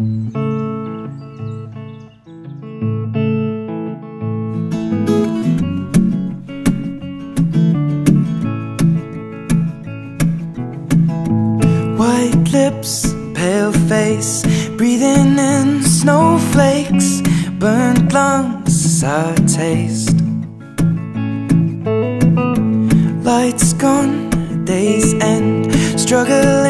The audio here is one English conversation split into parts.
White lips, pale face, breathing in snowflakes, burnt lungs, sour taste. Lights gone, days end, struggling.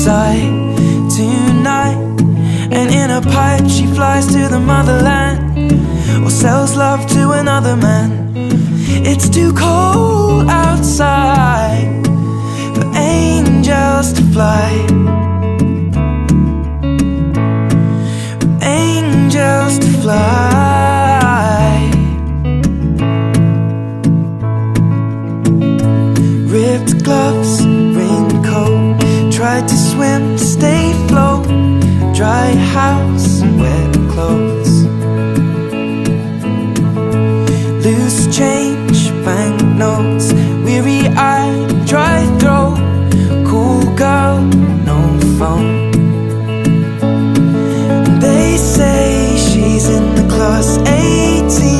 outside tonight. And in a pipe, she flies to the motherland or sells love to another man. House, wet clothes. Loose change, banknotes, weary eye, dry throat, cool girl, no phone. They say she's in the class A team,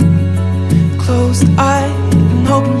and hoping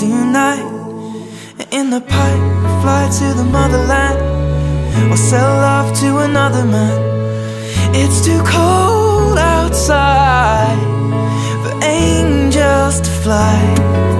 tonight. In the pipe, fly to the motherland or sell love to another man. It's too cold outside for angels to fly.